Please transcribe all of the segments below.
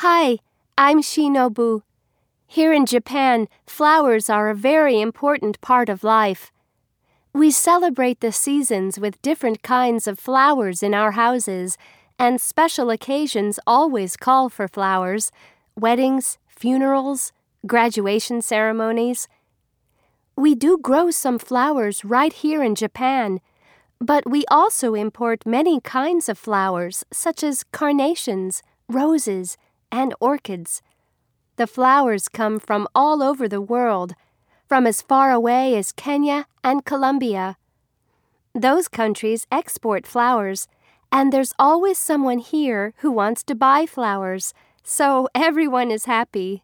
Hi, I'm Shinobu. Here in Japan, flowers are a very important part of life. We celebrate the seasons with different kinds of flowers in our houses, and special occasions always call for flowers weddings, funerals, graduation ceremonies. We do grow some flowers right here in Japan, but we also import many kinds of flowers, such as carnations, roses, and orchids. The flowers come from all over the world, from as far away as Kenya and Colombia. Those countries export flowers, and there's always someone here who wants to buy flowers, so everyone is happy.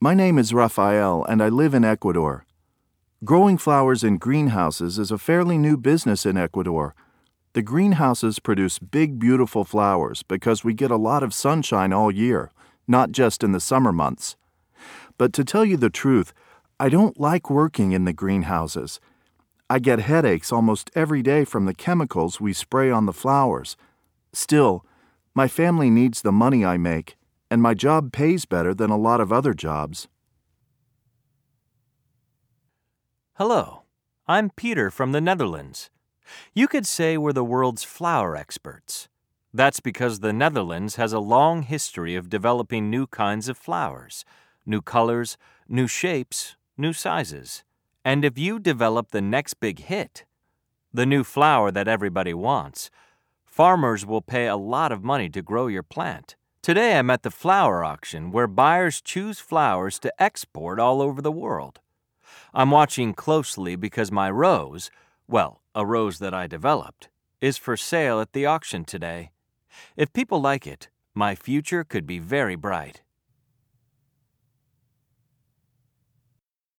My name is Rafael, and I live in Ecuador. Growing flowers in greenhouses is a fairly new business in Ecuador. The greenhouses produce big, beautiful flowers because we get a lot of sunshine all year, not just in the summer months. But to tell you the truth, I don't like working in the greenhouses. I get headaches almost every day from the chemicals we spray on the flowers. Still, my family needs the money I make and my job pays better than a lot of other jobs. Hello, I'm Peter from the Netherlands. You could say we're the world's flower experts. That's because the Netherlands has a long history of developing new kinds of flowers, new colors, new shapes, new sizes. And if you develop the next big hit, the new flower that everybody wants, farmers will pay a lot of money to grow your plant. Today I'm at the flower auction where buyers choose flowers to export all over the world. I'm watching closely because my rose, well, a rose that I developed, is for sale at the auction today. If people like it, my future could be very bright.